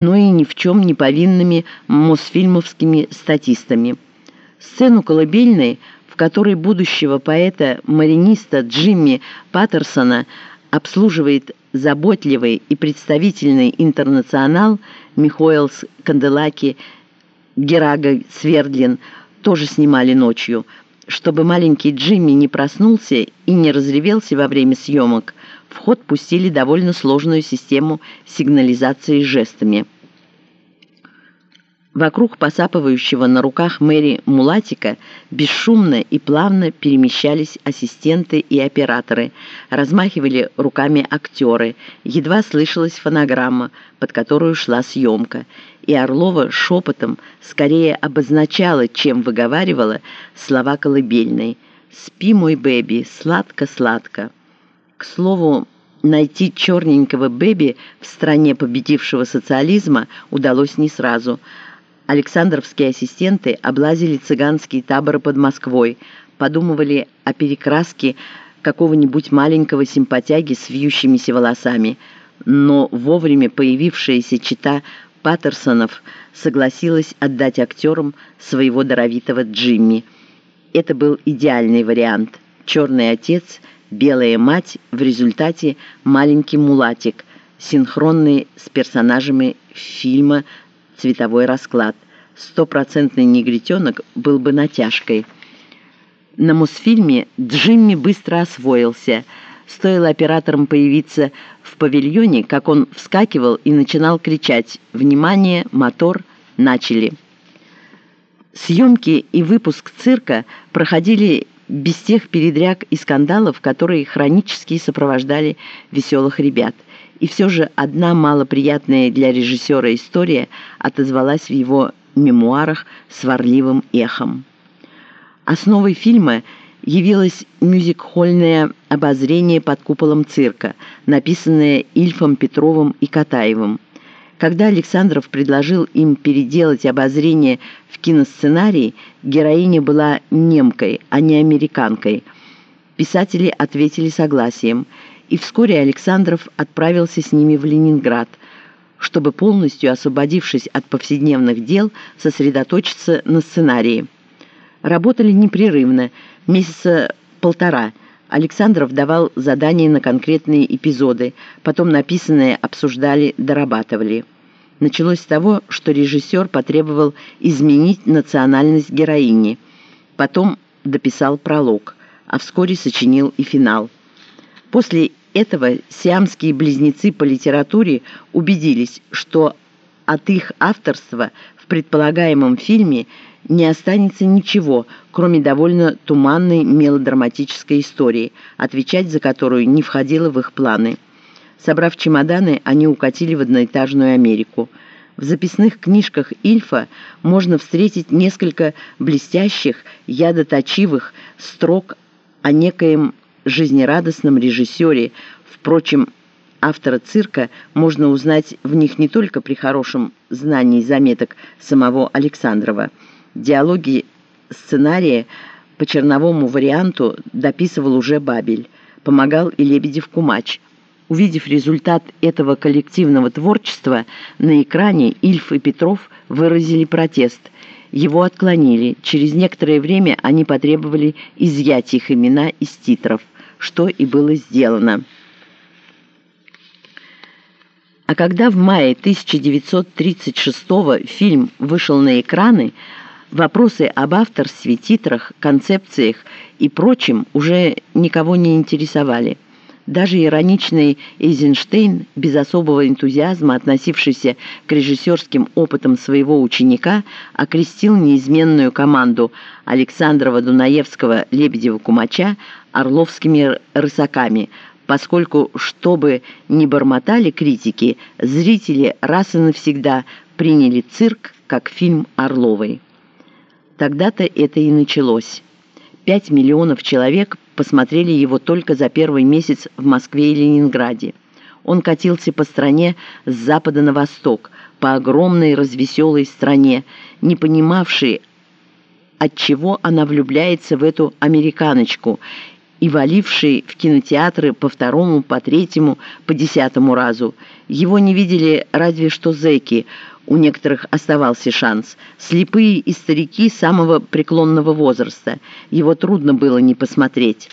но и ни в чем не повинными мосфильмовскими статистами. Сцену колыбельной, в которой будущего поэта-мариниста Джимми Паттерсона обслуживает заботливый и представительный интернационал Михоэлс Канделаки, Герага Свердлин, тоже снимали ночью, чтобы маленький Джимми не проснулся и не разревелся во время съемок – в ход пустили довольно сложную систему сигнализации жестами. Вокруг посапывающего на руках Мэри Мулатика бесшумно и плавно перемещались ассистенты и операторы, размахивали руками актеры, едва слышалась фонограмма, под которую шла съемка, и Орлова шепотом скорее обозначала, чем выговаривала слова колыбельной «Спи, мой бэби, сладко-сладко». К слову, найти черненького Бэби в стране победившего социализма удалось не сразу. Александровские ассистенты облазили цыганские таборы под Москвой, подумывали о перекраске какого-нибудь маленького симпатяги с вьющимися волосами. Но вовремя появившаяся чита Паттерсонов согласилась отдать актерам своего даровитого Джимми. Это был идеальный вариант. «Черный отец» — белая мать в результате маленький мулатик, синхронный с персонажами фильма «Цветовой расклад». Стопроцентный негритенок был бы натяжкой. На Мосфильме Джимми быстро освоился. Стоило операторам появиться в павильоне, как он вскакивал и начинал кричать «Внимание! Мотор! Начали!». Съемки и выпуск цирка проходили без тех передряг и скандалов, которые хронически сопровождали веселых ребят. И все же одна малоприятная для режиссера история отозвалась в его мемуарах сварливым эхом. Основой фильма явилось мюзик-хольное обозрение под куполом цирка, написанное Ильфом Петровым и Катаевым. Когда Александров предложил им переделать обозрение в киносценарий, героиня была немкой, а не американкой. Писатели ответили согласием, и вскоре Александров отправился с ними в Ленинград, чтобы полностью освободившись от повседневных дел, сосредоточиться на сценарии. Работали непрерывно, месяца полтора – Александров давал задания на конкретные эпизоды, потом написанное обсуждали, дорабатывали. Началось с того, что режиссер потребовал изменить национальность героини. Потом дописал пролог, а вскоре сочинил и финал. После этого сиамские близнецы по литературе убедились, что от их авторства в предполагаемом фильме – не останется ничего, кроме довольно туманной мелодраматической истории, отвечать за которую не входило в их планы. Собрав чемоданы, они укатили в одноэтажную Америку. В записных книжках Ильфа можно встретить несколько блестящих, ядоточивых строк о некоем жизнерадостном режиссере. Впрочем, автора цирка можно узнать в них не только при хорошем знании заметок самого Александрова – Диалоги сценария по черновому варианту дописывал уже Бабель. Помогал и Лебедев Кумач. Увидев результат этого коллективного творчества, на экране Ильф и Петров выразили протест. Его отклонили. Через некоторое время они потребовали изъять их имена из титров, что и было сделано. А когда в мае 1936 фильм вышел на экраны, Вопросы об авторстве, титрах, концепциях и прочем уже никого не интересовали. Даже ироничный Эйзенштейн, без особого энтузиазма относившийся к режиссерским опытам своего ученика, окрестил неизменную команду Александрова, Дунаевского, Лебедева-Кумача орловскими рысаками, поскольку, чтобы не бормотали критики, зрители раз и навсегда приняли цирк как фильм Орловой. Тогда-то это и началось. Пять миллионов человек посмотрели его только за первый месяц в Москве и Ленинграде. Он катился по стране с запада на восток, по огромной развеселой стране, не понимавшей, отчего она влюбляется в эту американочку и валивший в кинотеатры по второму, по третьему, по десятому разу. Его не видели разве что зэки, у некоторых оставался шанс. Слепые и старики самого преклонного возраста. Его трудно было не посмотреть.